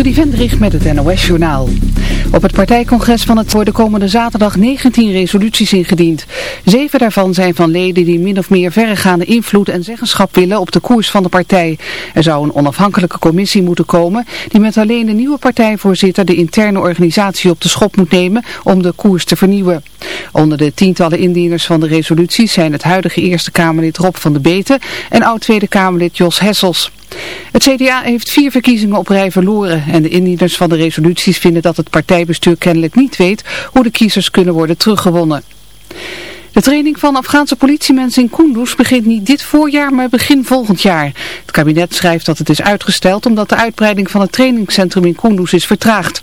Trudy Vendrich met het NOS-journaal. Op het partijcongres van het worden komende zaterdag 19 resoluties ingediend. Zeven daarvan zijn van leden die min of meer verregaande invloed en zeggenschap willen op de koers van de partij. Er zou een onafhankelijke commissie moeten komen die met alleen de nieuwe partijvoorzitter de interne organisatie op de schop moet nemen om de koers te vernieuwen. Onder de tientallen indieners van de resoluties zijn het huidige Eerste Kamerlid Rob van de Beten en oud-Tweede Kamerlid Jos Hessels. Het CDA heeft vier verkiezingen op rij verloren en de indieners van de resoluties vinden dat het partijbestuur kennelijk niet weet hoe de kiezers kunnen worden teruggewonnen. De training van Afghaanse politiemensen in Kunduz begint niet dit voorjaar, maar begin volgend jaar. Het kabinet schrijft dat het is uitgesteld omdat de uitbreiding van het trainingscentrum in Kunduz is vertraagd.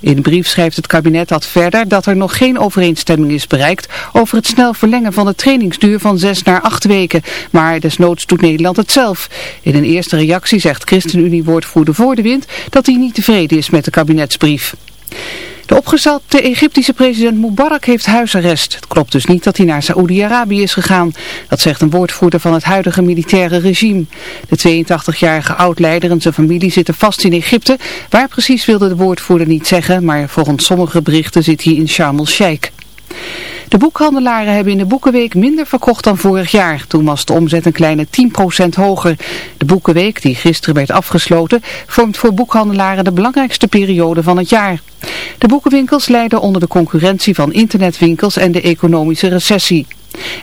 In de brief schrijft het kabinet dat verder dat er nog geen overeenstemming is bereikt over het snel verlengen van de trainingsduur van zes naar acht weken. Maar desnoods doet Nederland het zelf. In een eerste reactie zegt ChristenUnie-woordvoerder Voor de Wind dat hij niet tevreden is met de kabinetsbrief. De opgezette Egyptische president Mubarak heeft huisarrest. Het klopt dus niet dat hij naar Saoedi-Arabië is gegaan. Dat zegt een woordvoerder van het huidige militaire regime. De 82-jarige oud-leider en zijn familie zitten vast in Egypte. Waar precies wilde de woordvoerder niet zeggen, maar volgens sommige berichten zit hij in Sharm el-Sheikh. De boekhandelaren hebben in de Boekenweek minder verkocht dan vorig jaar. Toen was de omzet een kleine 10% hoger. De Boekenweek, die gisteren werd afgesloten, vormt voor boekhandelaren de belangrijkste periode van het jaar. De boekenwinkels lijden onder de concurrentie van internetwinkels en de economische recessie.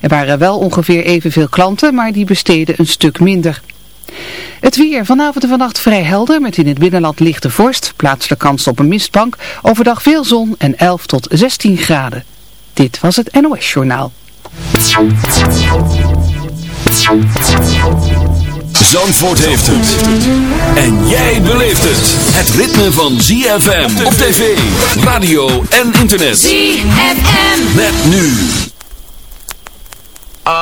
Er waren wel ongeveer evenveel klanten, maar die besteden een stuk minder. Het weer vanavond en vannacht vrij helder met in het binnenland lichte vorst, plaatselijke kans op een mistbank, overdag veel zon en 11 tot 16 graden. Dit was het NOS Journaal. Zandvoort heeft het. En jij beleeft het. Het ritme van ZFM op tv, radio en internet. ZFM. Met nu. Oh,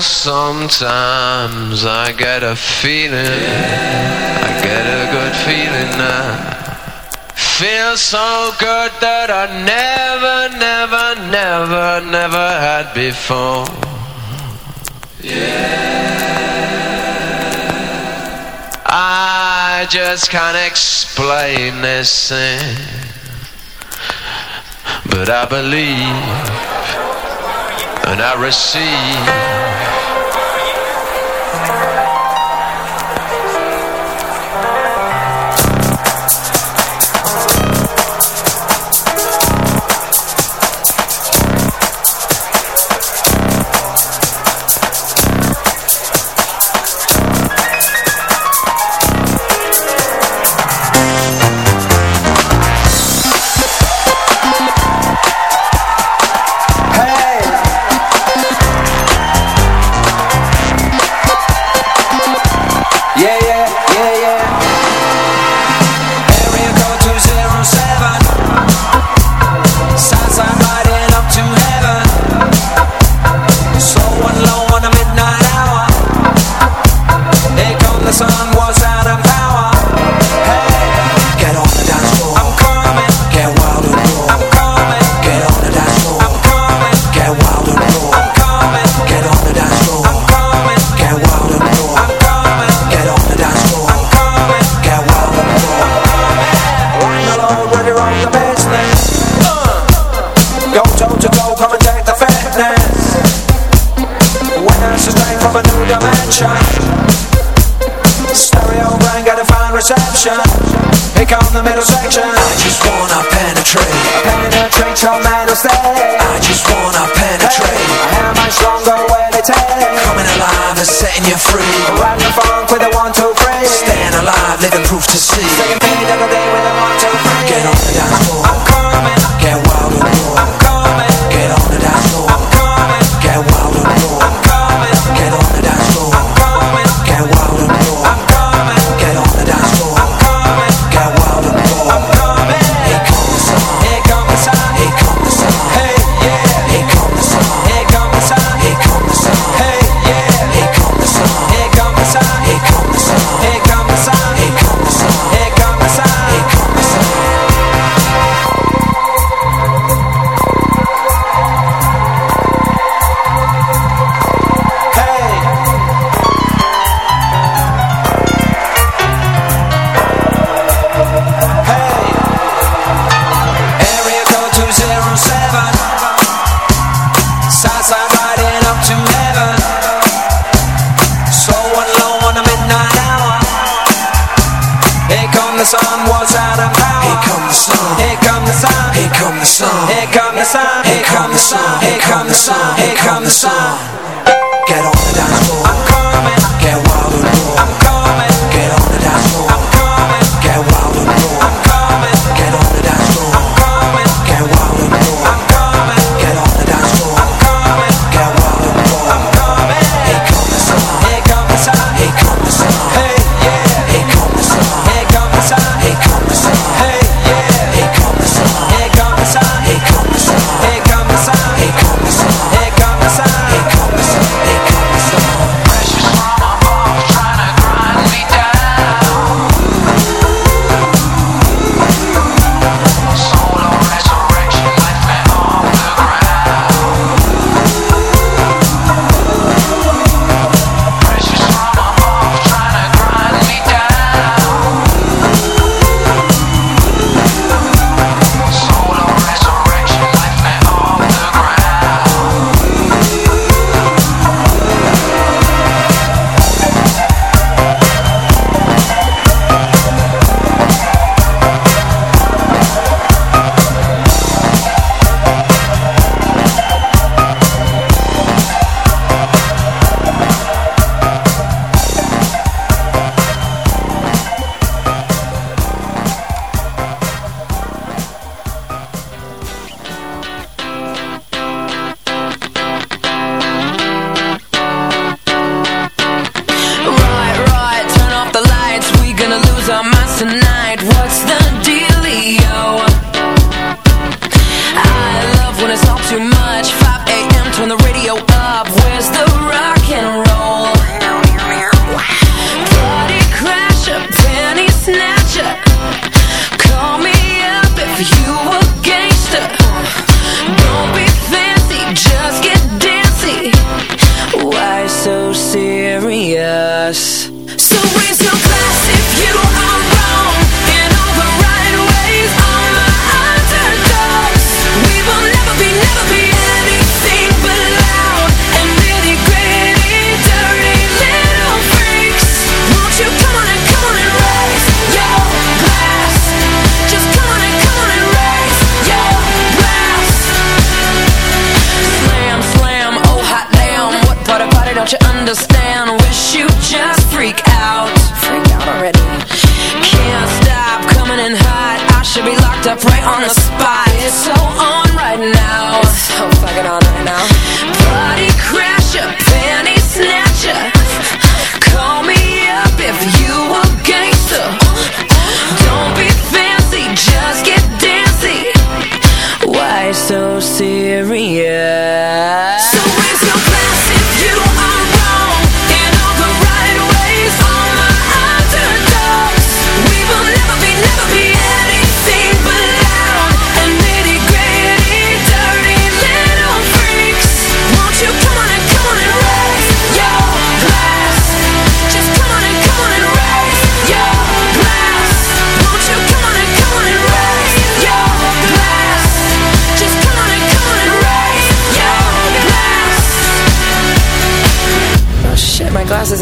sometimes I get a feeling. I get a good feeling now. Feels so good that I never, never, never, never had before. Yeah. I just can't explain this thing, but I believe and I receive. stay I just wanna penetrate. Hey, How much longer will it takes? Coming alive and setting you free.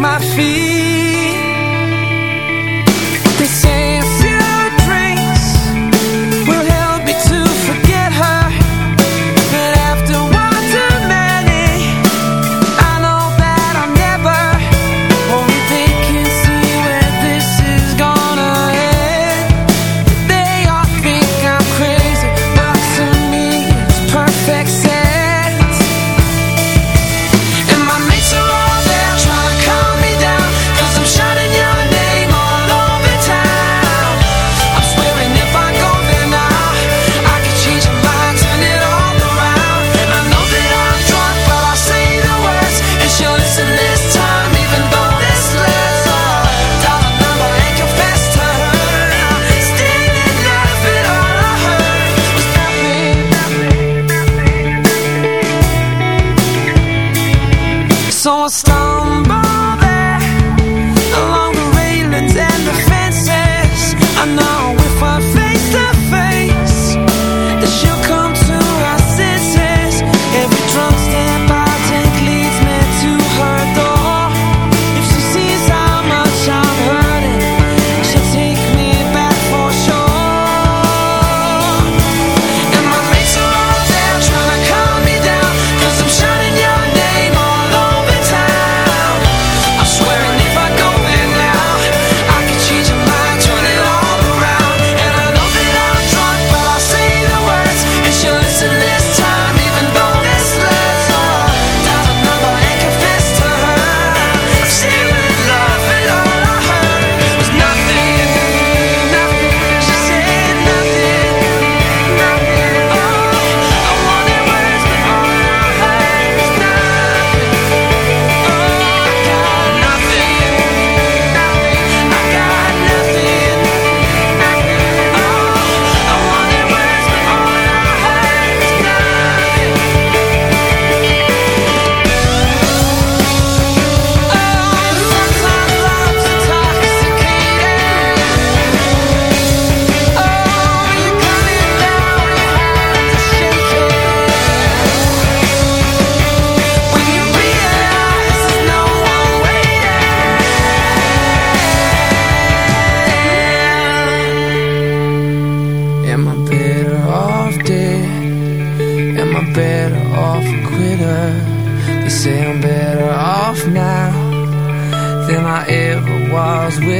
my feet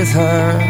with her.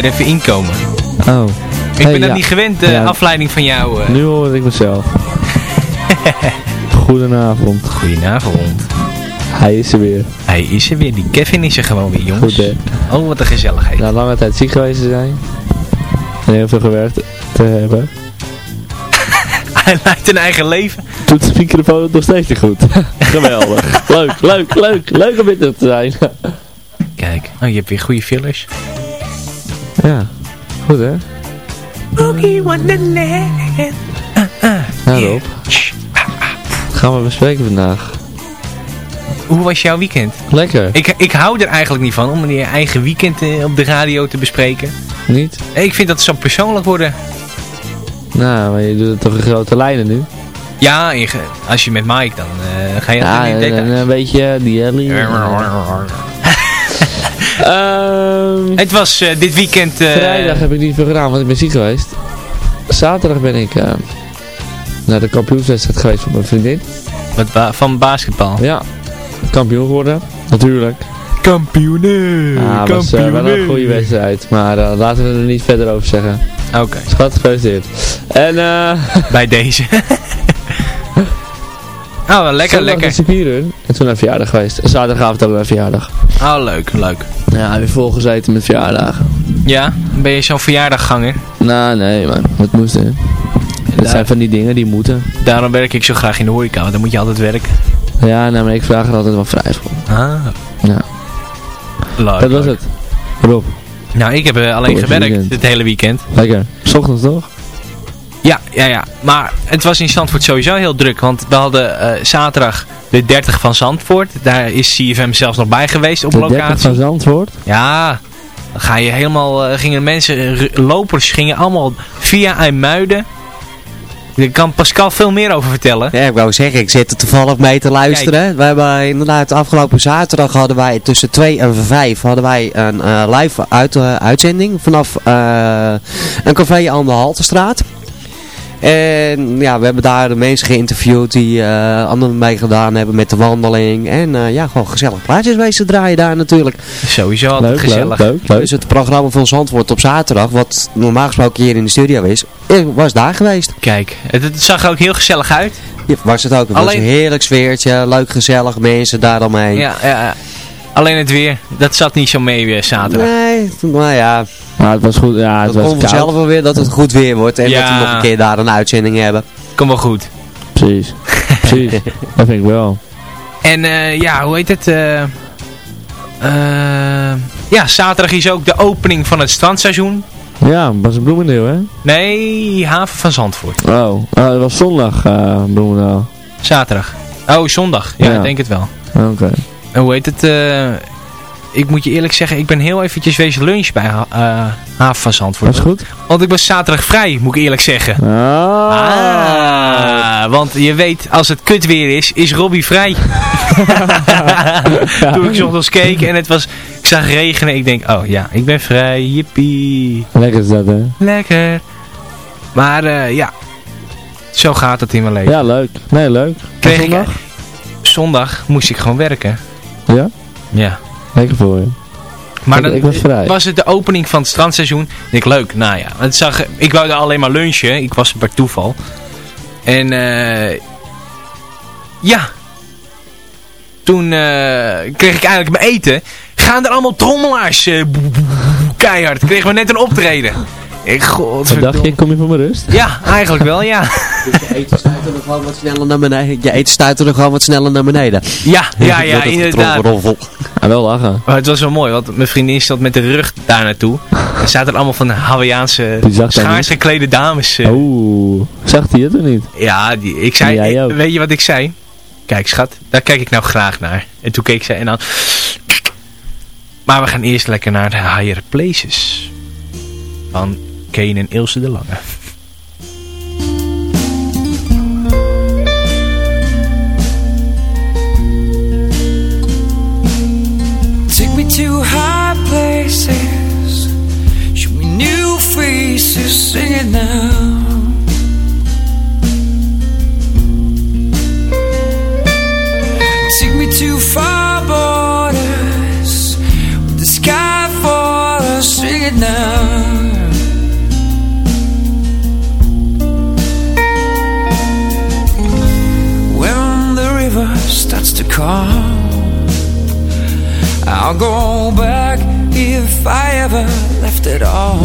Weer even inkomen. Oh. Ik Hey, ben dat ja. niet gewend, de Ja. afleiding van jou. eh. Nu hoor ik mezelf. Goedenavond. Goedenavond. Hij is er weer. Hij is er weer, die Kevin is er gewoon weer, jongens. Goed, hè? Oh, wat een gezelligheid. Na lange tijd ziek geweest te zijn. En heel veel gewerkt te hebben. Hij leidt een eigen leven. Doet de microfoon het nog steeds niet goed. Geweldig. leuk, leuk, leuk. Leuk om terug te zijn. Kijk, oh, je hebt weer goede fillers. Ja. Goed, hè? Boogie Wonderland. Nou, Rob. Gaan we bespreken vandaag? Hoe was jouw weekend? Lekker. Ik, ik hou er eigenlijk niet van om je eigen weekend eh, op de radio te bespreken. Niet? Ik vind dat zo persoonlijk worden. Nou, maar je doet het toch in grote lijnen nu? Ja, in als je met Mike dan eh, ga je Ja, natuurlijk niet en, en details. een beetje die Ellie. Ehm, Het was eh, dit weekend... eh, Vrijdag heb ik niet veel gedaan, want ik ben ziek geweest. Zaterdag ben ik eh, naar de kampioenswedstrijd geweest van mijn vriendin. ba- van basketbal. Ja, kampioen geworden. Natuurlijk. Kampioenen! Ja, het was wel een goede wedstrijd. Maar laten we er niet verder over zeggen. Oké, Schat, gefeliciteerd. En eh bij deze. oh, wel lekker, zondag lekker. circuitrun. En toen naar verjaardag geweest. En zaterdagavond ook naar verjaardag. Oh, leuk, leuk. Ja, weer volgezeten met verjaardagen. Ja, ben je zo'n verjaardagganger? Nou, nee man. Het moest hè. Dat zijn van die dingen die moeten. Daarom werk ik zo graag in de horeca, want dan moet je altijd werken. Ja, nou, maar ik vraag er altijd wel vrij voor. Ah, Ja, leuk. dat was leuk. het. Rob, Nou, ik heb eh, alleen gewerkt het hele weekend. lekker. S ochtends toch? Ja, ja, ja. Maar het was in Zandvoort sowieso heel druk. Want we hadden eh, zaterdag de 30 van Zandvoort. Daar is CFM zelfs nog bij geweest op De 30 locatie. van Zandvoort. Ja, dan ga je helemaal, eh, gingen mensen, lopers gingen allemaal via IJmuiden. Daar kan Pascal veel meer over vertellen. Ja, ik wou zeggen, ik zit er toevallig mee te luisteren. We hebben inderdaad afgelopen zaterdag hadden wij tussen 2 en 5 hadden wij een eh, live uit, uitzending vanaf eh, een café aan de Haltestraat. En ja, we hebben daar de mensen geïnterviewd die eh anderen meegedaan hebben met de wandeling. En eh, ja, gewoon gezellig plaatjes wezen draaien daar natuurlijk. Sowieso altijd Leuk, gezellig. leuk, leuk, leuk. Dus het programma van Zandvoort op zaterdag, wat normaal gesproken hier in de studio is, ik was daar geweest. Kijk, het, het zag er ook heel gezellig uit. Ja, was het ook. Het was een heerlijk sfeertje, leuk gezellig, mensen daaromheen. Ja, ja, ja. Alleen het weer, dat zat niet zo mee weer zaterdag. Nee, nou ja, Maar het was goed. Ja, het het was komt vanzelf koud. wel weer dat het goed weer wordt en Ja. dat we nog een keer daar een uitzending hebben. Kom wel goed. Precies. Precies. dat vind ik wel. En eh, ja, hoe heet het? eh, eh, ja, zaterdag is ook de opening van het strandseizoen. Ja, was een Bloemendeel, hè? Nee, haven van Zandvoort. Oh, oh het was zondag, eh Bloemendeel. Zaterdag. Oh, zondag. Ja, Ja. ik denk het wel. Oké. Hoe heet het? eh, ik moet je eerlijk zeggen, ik ben heel eventjes wezen lunch bij haven van Zandvoort. Was goed? Want ik was zaterdag vrij, moet ik eerlijk zeggen. Ah. Ah, want je weet, als het kut weer is, is Robbie vrij. Toen ik 's ochtends keek en het was, ik zag regenen, ik denk, oh ja, ik ben vrij, jippie, Lekker is dat, hè? lekker. Maar eh, ja, zo gaat het in mijn leven. Ja, leuk. Nee, leuk. Kreeg ik, zondag? zondag moest ik gewoon werken. Ja? Ja. Lekker voor je. Maar Ik- dan ik was vrij. was het de opening van het strandseizoen. Ik leuk, nou ja. Het zag, ik wou daar alleen maar lunchen. Ik was er per toeval. En eh ja. Toen eh, kreeg ik eigenlijk mijn eten. Gaan er allemaal trommelaars. boe, keihard. Kregen we net een optreden. Ik, god. Je? Kom je voor mijn rust? Ja, eigenlijk wel, ja. Dus je eten stuit er nog gewoon wat sneller naar beneden. Je eten er nog gewoon wat sneller naar beneden. Ja, ja, ja, inderdaad. Ja, wel lachen. Maar het was wel mooi, want mijn vriendin zat met de rug daar naartoe. Er zaten allemaal van de Hawaïaanse schaars geklede dames. eh, Oeh. Zag hij het of niet? Ja, die, ik zei, weet je wat ik zei? Kijk schat, daar kijk ik nou graag naar. En toen keek zij en dan... Maar we gaan eerst lekker naar de Higher Places. Van Kane en Ilse de Lange. Take me to high places. Show me new faces. Sing it now. I'll go back if I ever left at all.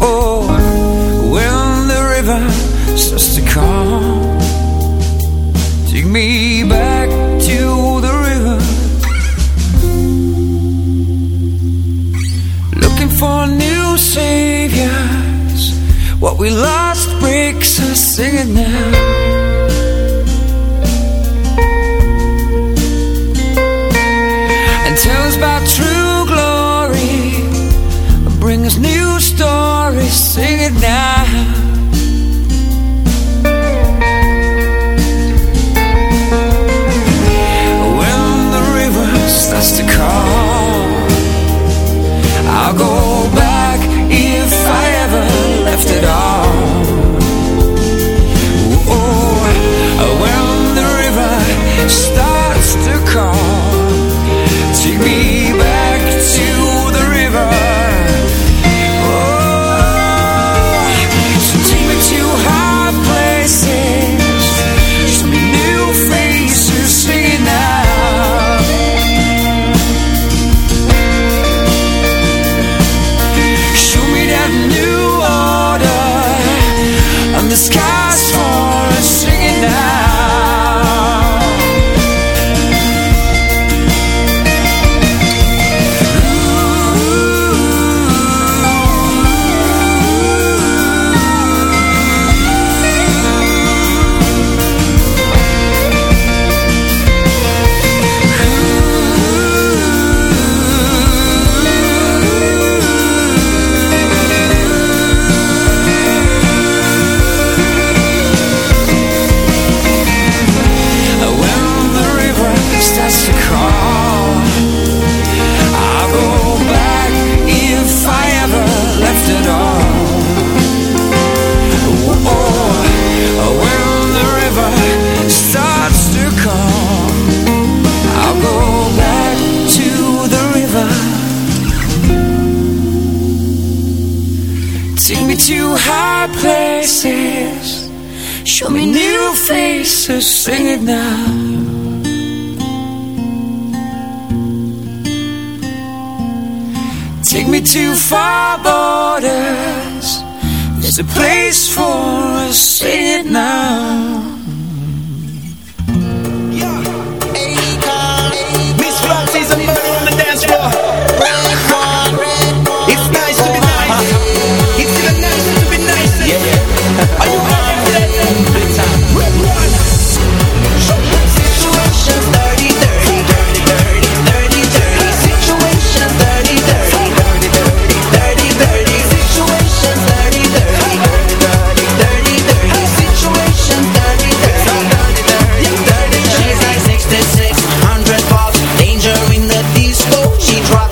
Oh, when the river starts to calm Take me back to the river. Looking for new saviors. What we lost breaks us singing now. comes by true glory, bring us new stories, sing it now.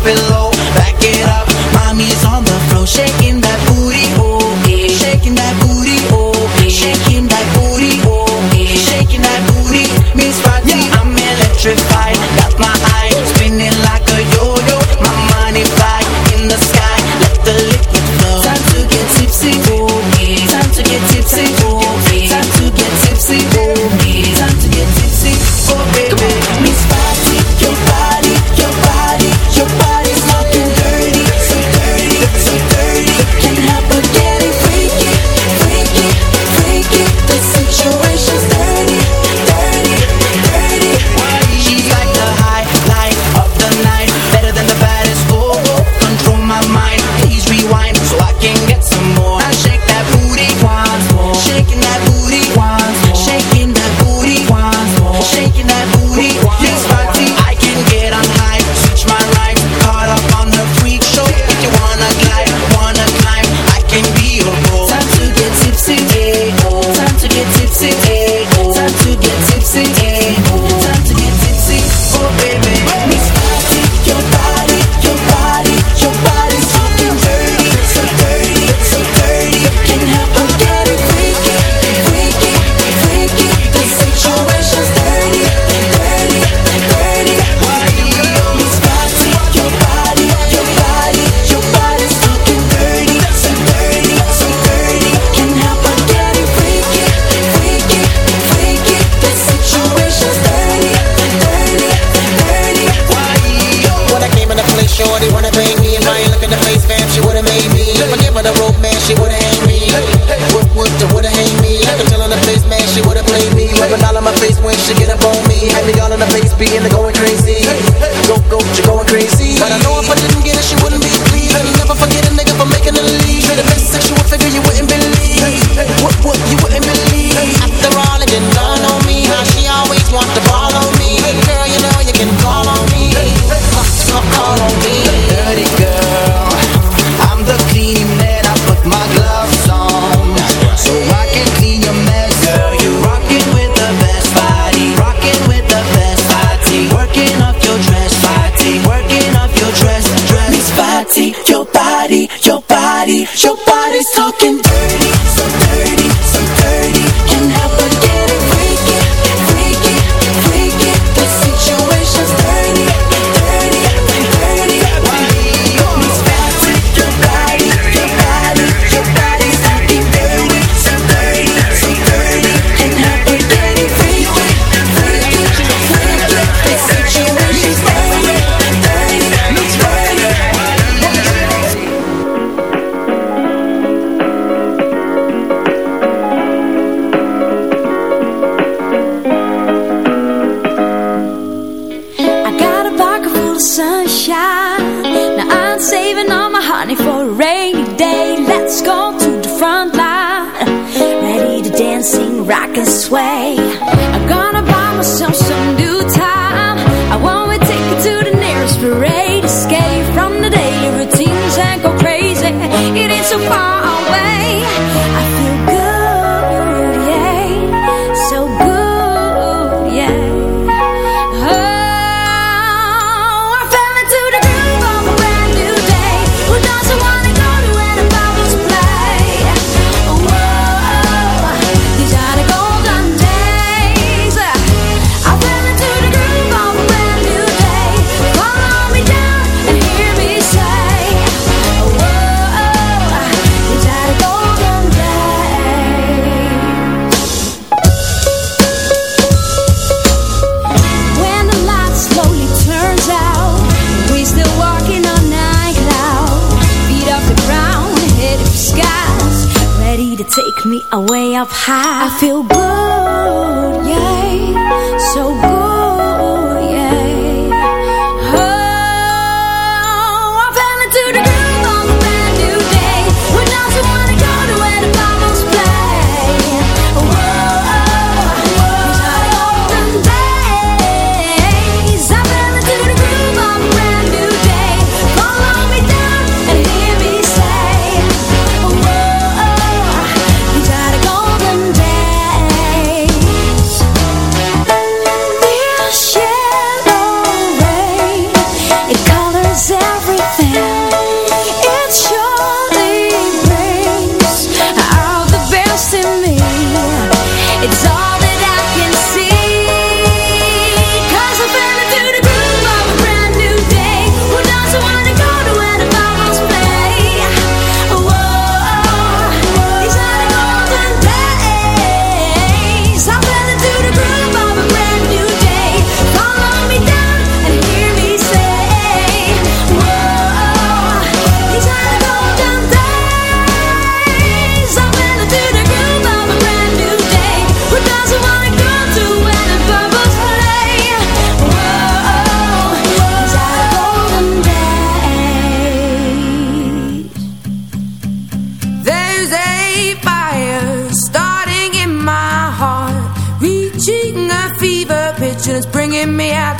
below.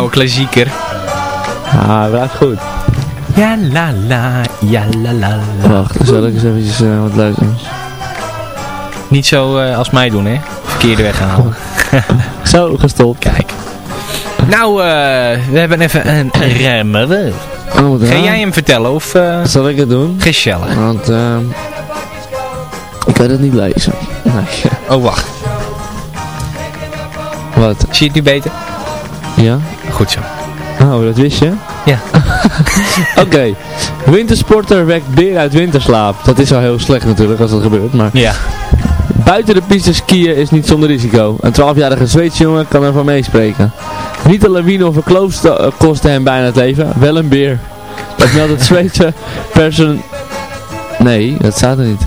Oude klassieker. Ah, dat goed. Ja, la, la. Ja, la, la, la. Wacht, zal ik eens eventjes eh, wat luisteren. Niet zo eh, als mij doen, hè. Verkeerde weg halen. Zo, gestopt. Kijk. Nou, eh, we hebben even een remmer. Oh, Ga jij hem vertellen of... Zal ik het doen? Gezellig. Want, ehm ik kan het niet lezen. Nee. Oh, wacht. Wat? Zie je het nu beter? Ja? Goed zo. Oh, dat wist je? Ja. Oké. Wintersporter wekt beer uit winterslaap. Dat is al heel slecht natuurlijk als dat gebeurt, maar... Ja. Buiten de piste skiën is niet zonder risico. Een 12-jarige Zweedse jongen kan ervan meespreken. Niet een lawine of een kloof eh, kostte hem bijna het leven, wel een beer. Dat meldt het Zweedse persen... Nee, dat staat er niet.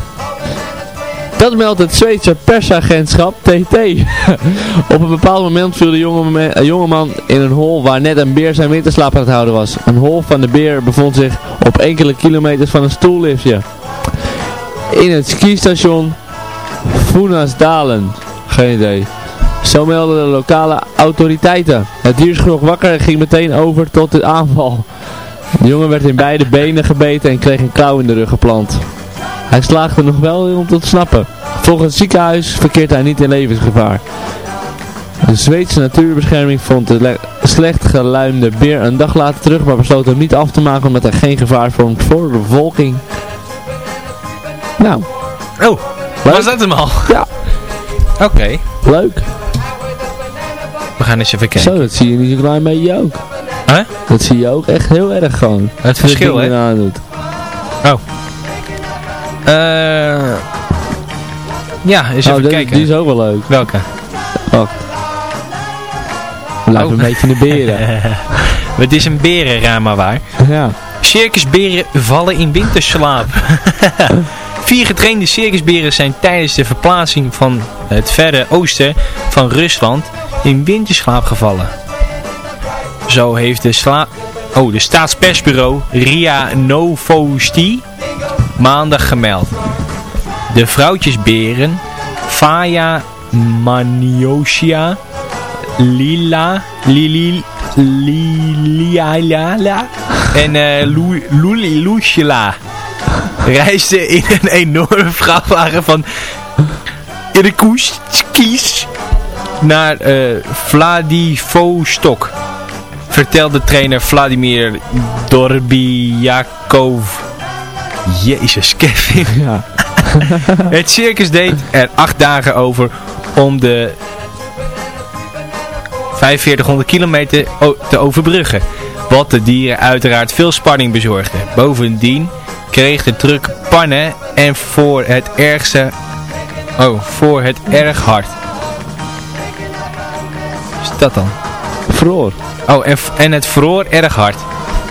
Dat meldt het Zweedse persagentschap TT. Op een bepaald moment viel de jonge, een jongeman in een hol waar net een beer zijn winterslaap aan het houden was. Een hol van de beer bevond zich op enkele kilometers van een stoelliftje. In het skistation Voenasdalen. Geen idee. Zo melden de lokale autoriteiten. Het dier schrok wakker en ging meteen over tot de aanval. De jongen werd in beide benen gebeten en kreeg een klauw in de rug geplant. Hij slaagde er nog wel in om te ontsnappen. Volgens het ziekenhuis verkeert hij niet in levensgevaar. De Zweedse natuurbescherming vond de le- slecht geluimde beer een dag later terug, maar besloot hem niet af te maken omdat hij geen gevaar vormt voor de bevolking. Nou, Oh, Leuk. was dat hem al? Ja. Oké. leuk. We gaan eens even kijken. Zo, dat zie je niet een klein beetje ook. Huh? Dat zie je ook echt heel erg gewoon. Het verschil, hè? Eh ja, eens Oh, even die, kijken. die is ook wel leuk. Welke? Wacht. Blijf Oh. een beetje de beren. Het is een berenraam waar. ja. Circusberen vallen in winterslaap. Vier getrainde circusberen zijn tijdens de verplaatsing van het verre oosten van Rusland in winterslaap gevallen. Zo heeft de, sla oh, de staatspersbureau RIA Novosti maandag gemeld. De vrouwtjesberen Faya Maniosia Lila Lili Liliala en eh Lu- Luli Lucilla reisden in een enorme vrachtwagen van Irkutsk naar eh Vladivostok. Vertelde trainer Vladimir Dorbiakov. Jezus, Kevin. Ja. Het circus deed er acht dagen over om de 4500 kilometer te overbruggen. Wat de dieren uiteraard veel spanning bezorgde. Bovendien kreeg de truck pannen en voor het ergste... Oh, voor het erg hard. Wat is dat dan? Vroor. Oh, en, en het vroor erg hard.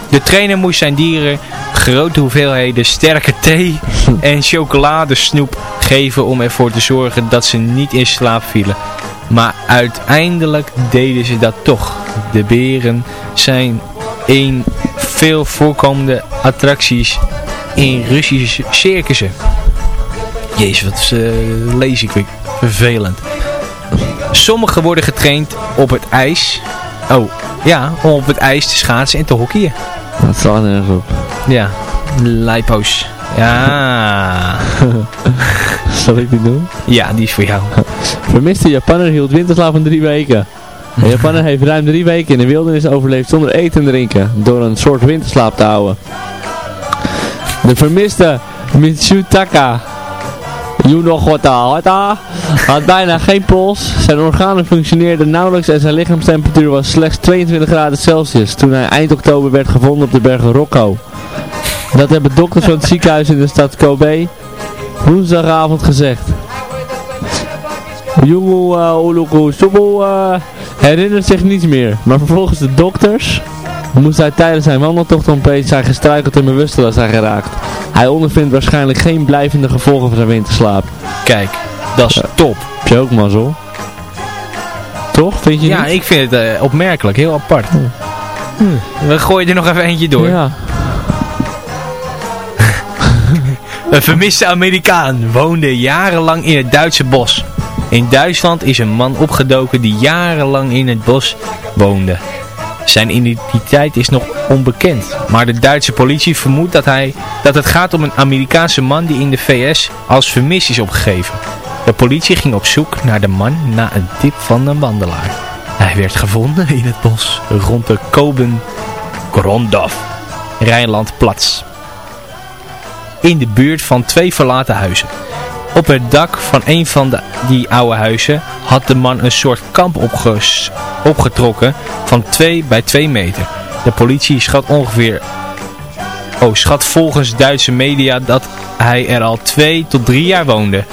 De trainer moest zijn dieren grote hoeveelheden sterke thee en chocoladesnoep geven om ervoor te zorgen dat ze niet in slaap vielen. Maar uiteindelijk deden ze dat toch. De beren zijn een veel voorkomende attracties in Russische circussen. Jezus, wat eh, lees ik weer vervelend. Sommigen worden getraind op het ijs. Oh, ja, om op het ijs te schaatsen en te hockeyen. Dat slaat nergens op. Ja, lijpo's. Ja. Zal ik die doen? ja, die is voor jou. Vermiste Japanner hield winterslaap van drie weken. Een Japanner heeft ruim drie weken in de wildernis overleefd zonder eten en drinken. Door een soort winterslaap te houden. De vermiste Mitsutaka Yunogota had bijna geen pols. Zijn organen functioneerden nauwelijks en zijn lichaamstemperatuur was slechts 22 graden Celsius. Toen hij eind oktober werd gevonden op de bergen Rocco. Dat hebben dokters van het ziekenhuis in de stad Kobe woensdagavond gezegd. Jonge uh, Oluko Sobo uh, herinnert zich niets meer, maar volgens de dokters moest hij tijdens zijn wandeltocht opeens zijn gestruikeld en bewusteloos zijn geraakt. Hij ondervindt waarschijnlijk geen blijvende gevolgen van zijn winterslaap. Kijk, dat is top. Heb je ook mazzel? Toch, vind je Ja, niet? ik vind het eh, opmerkelijk. Heel apart. We gooien er nog even eentje door. Ja. Een vermiste Amerikaan woonde jarenlang in het Duitse bos. In Duitsland is een man opgedoken die jarenlang in het bos woonde. Zijn identiteit is nog onbekend, maar de Duitse politie vermoedt dat, hij, dat het gaat om een Amerikaanse man die in de VS als vermist is opgegeven. De politie ging op zoek naar de man na een tip van een wandelaar. Hij werd gevonden in het bos rond de Koben Grondhof, Rijnland-Platz. In de buurt van twee verlaten huizen. Op het dak van een van de, die oude huizen had de man een soort kamp opgetrokken van 2 bij 2 meter. De politie schat ongeveer... Oh, schat volgens Duitse media dat hij er al 2 tot 3 jaar woonde.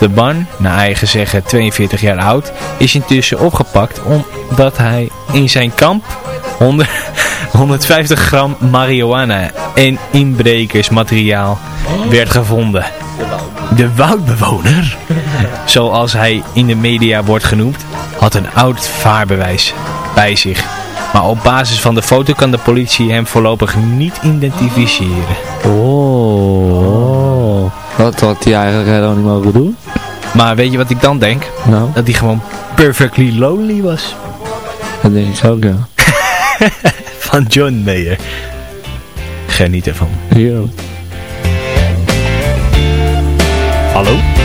De man, naar eigen zeggen 42 jaar oud, is intussen opgepakt omdat hij in zijn kamp 100, 150 gram marihuana en inbrekersmateriaal werd gevonden. De woudbewoner, zoals hij in de media wordt genoemd, had een oud vaarbewijs bij zich. Maar op basis van de foto kan de politie hem voorlopig niet identificeren. Oh, wat had hij eigenlijk helemaal niet mogen doen? Maar weet je wat ik dan denk? Nou, Dat hij gewoon perfectly lonely was. dat denk ik ook, ja. Van John Mayer. Geniet ervan. Heerlijk. Hallo?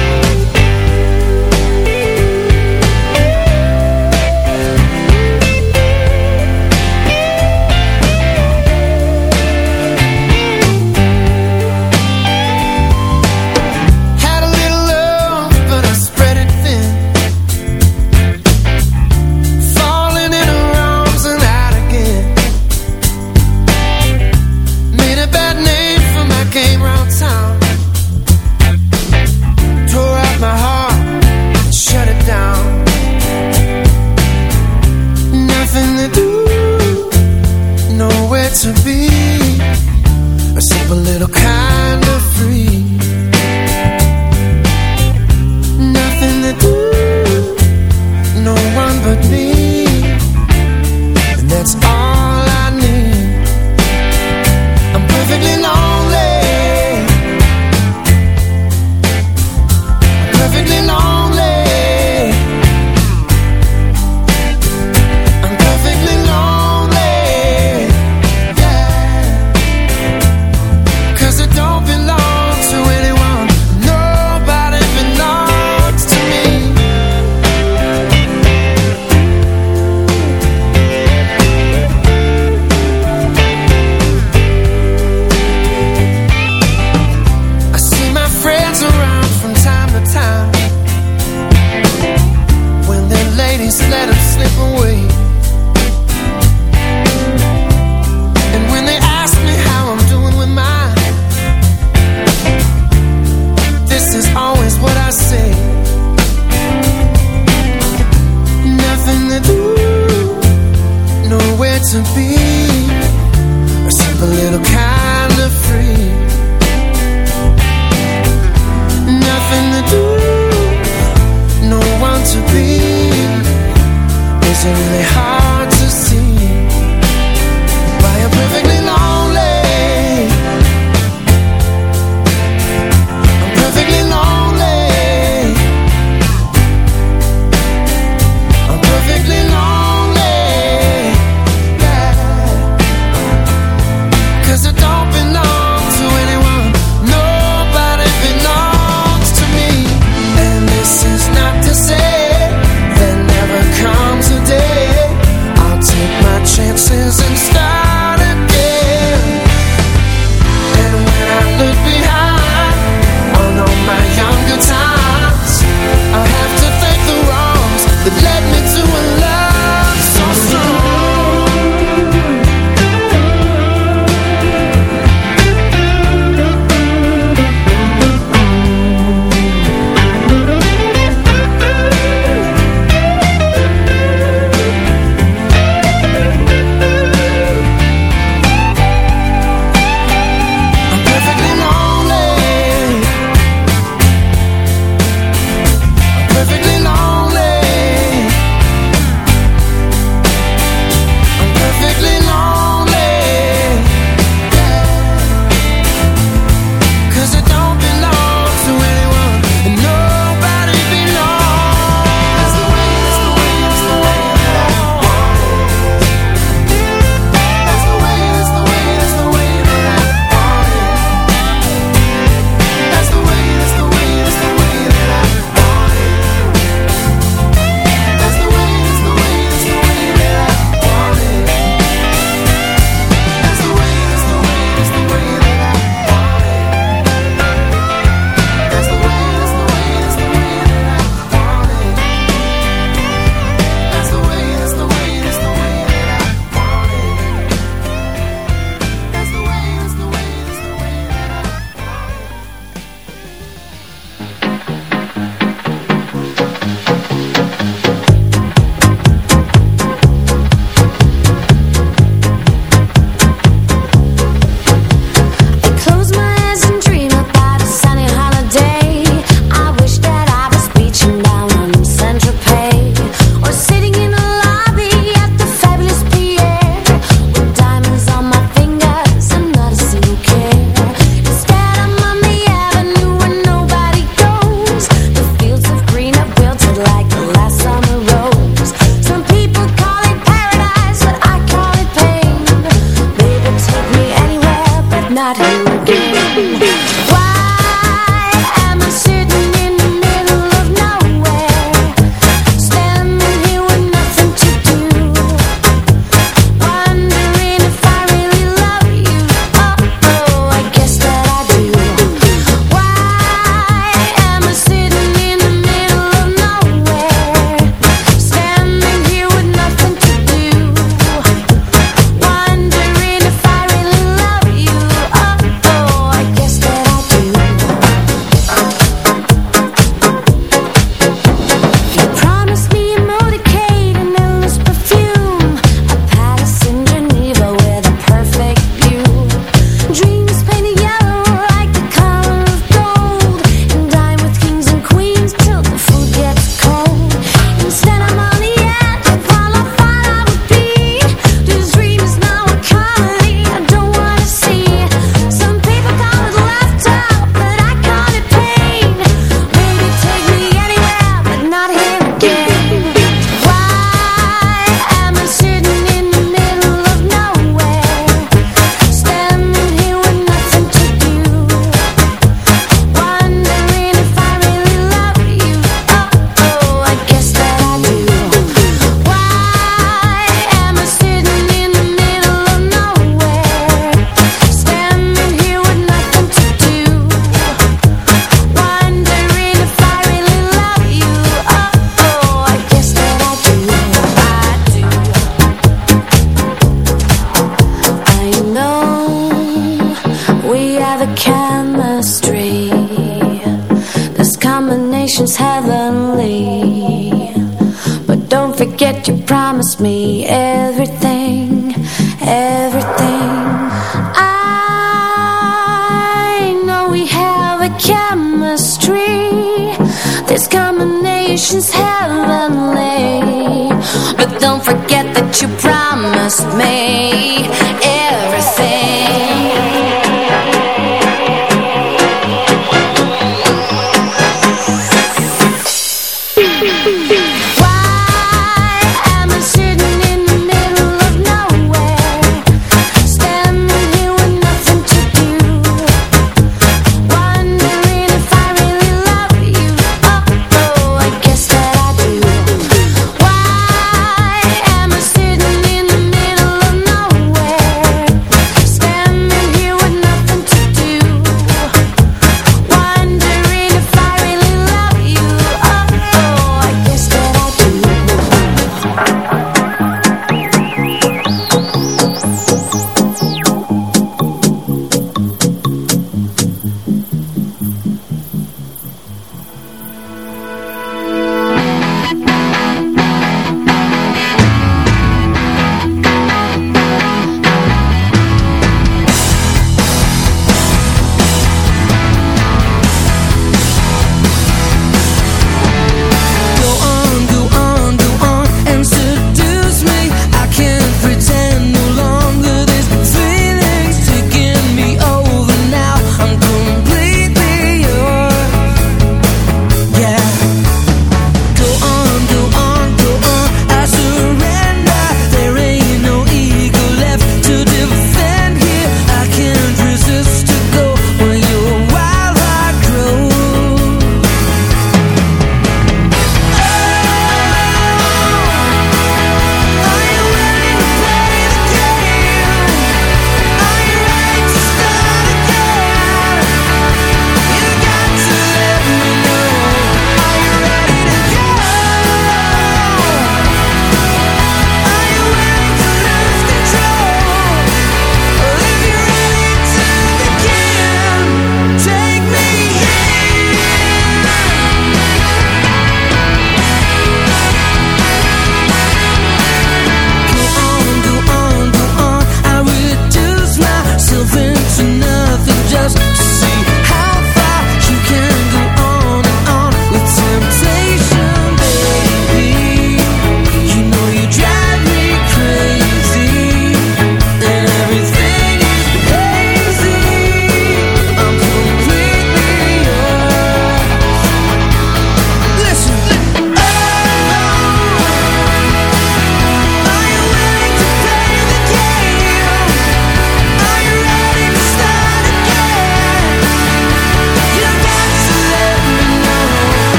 Forget that you promised me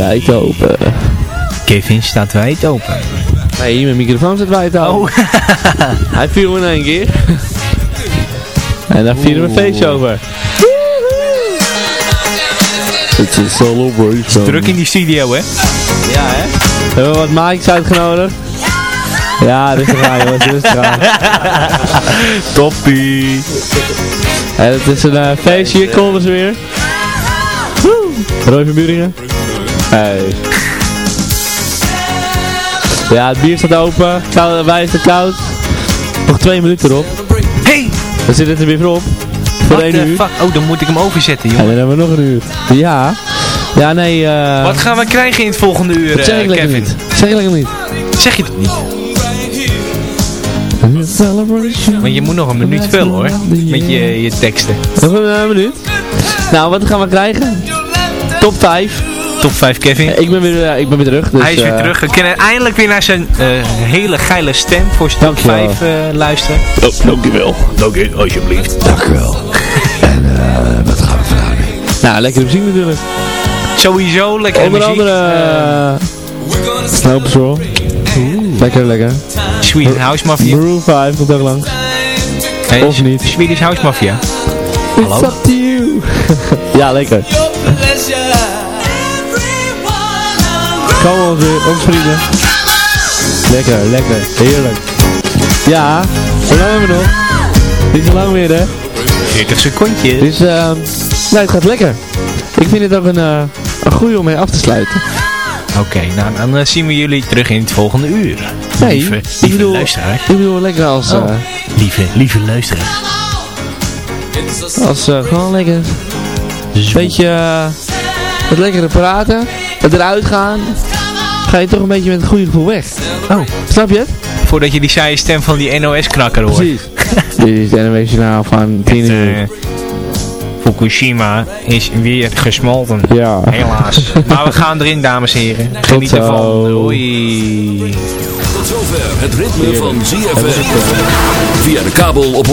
Wijd open. Kevin staat wijd open. Nee, mijn microfoon staat wijd open. Oh. Hij viel in één keer. En daar vieren we een feestje over. It's a celebration. Druk in die studio, hè? Ja, hè? Hebben we wat maatjes uitgenodigd? Ja, rustig aan jongens, rustig aan. Toppie. En het is een uh, feestje, hier komen ze weer. Roy van Buringen. Hey. Ja, het bier staat open. Koud, wij is het koud. Nog twee minuten erop. Hey! Dan zit het er weer voor op. Voor What één uur. fuck? Oh, dan moet ik hem overzetten, En jongen. dan hebben we nog een uur. Ja. Ja, nee. eh Wat gaan we krijgen in het volgende uur, dat zeg eh, ik Kevin? niet. Zeg ik lekker niet. Zeg je het niet? Want je moet nog een minuut vullen, hoor. Met je, je teksten. Nog een eh, minuut. Nou, wat gaan we krijgen? Top 5. Top 5 Kevin. Ik ben weer, ik ben weer terug. Dus, Hij is weer eh, terug. We kunnen eindelijk weer naar zijn eh, hele geile stem voor zijn top Dankjewel. 5 eh, luisteren. Oh, dankjewel. Dank je, alsjeblieft. Dankjewel. en eh, wat gaan we vandaag Nou, lekkere muziek natuurlijk. Sowieso lekker Onder muziek. andere... Eh, Uh, Snow Patrol. Lekker, lekker. Swedish House Mafia. Maroon 5 komt ook langs. Hey, of niet. Swedish House Mafia. Hallo? It's up to you. ja, lekker. Kom ons weer, ons vrienden. Lekker, lekker, heerlijk. Ja, hoe lang hebben we nog? Niet zo lang meer, hè? 40 secondjes. Dus, ehm nee, het gaat lekker. Ik vind het ook een, eh een goeie om mee af te sluiten. Oké, nou dan eh, zien we jullie terug in het volgende uur. Nee, lieve, ik lieve bedoel, luisteraars. ik bedoel lekker als, Oh. eh, Lieve, lieve luisteraars. als gewoon lekker een beetje wat lekkere praten, het eruit gaan, ga je toch een beetje met een goede gevoel weg. Oh. Snap je het? Voordat je die saaie stem van die NOS-knakker hoort. Precies. Dit is het NW-journaal van 10 Het, uur. eh, Fukushima is weer gesmolten. Ja. Helaas. maar we gaan erin, dames en heren. Geniet zo. ervan. Doei. Tot zover het ritme van ZFM. Via de kabel op 104.5.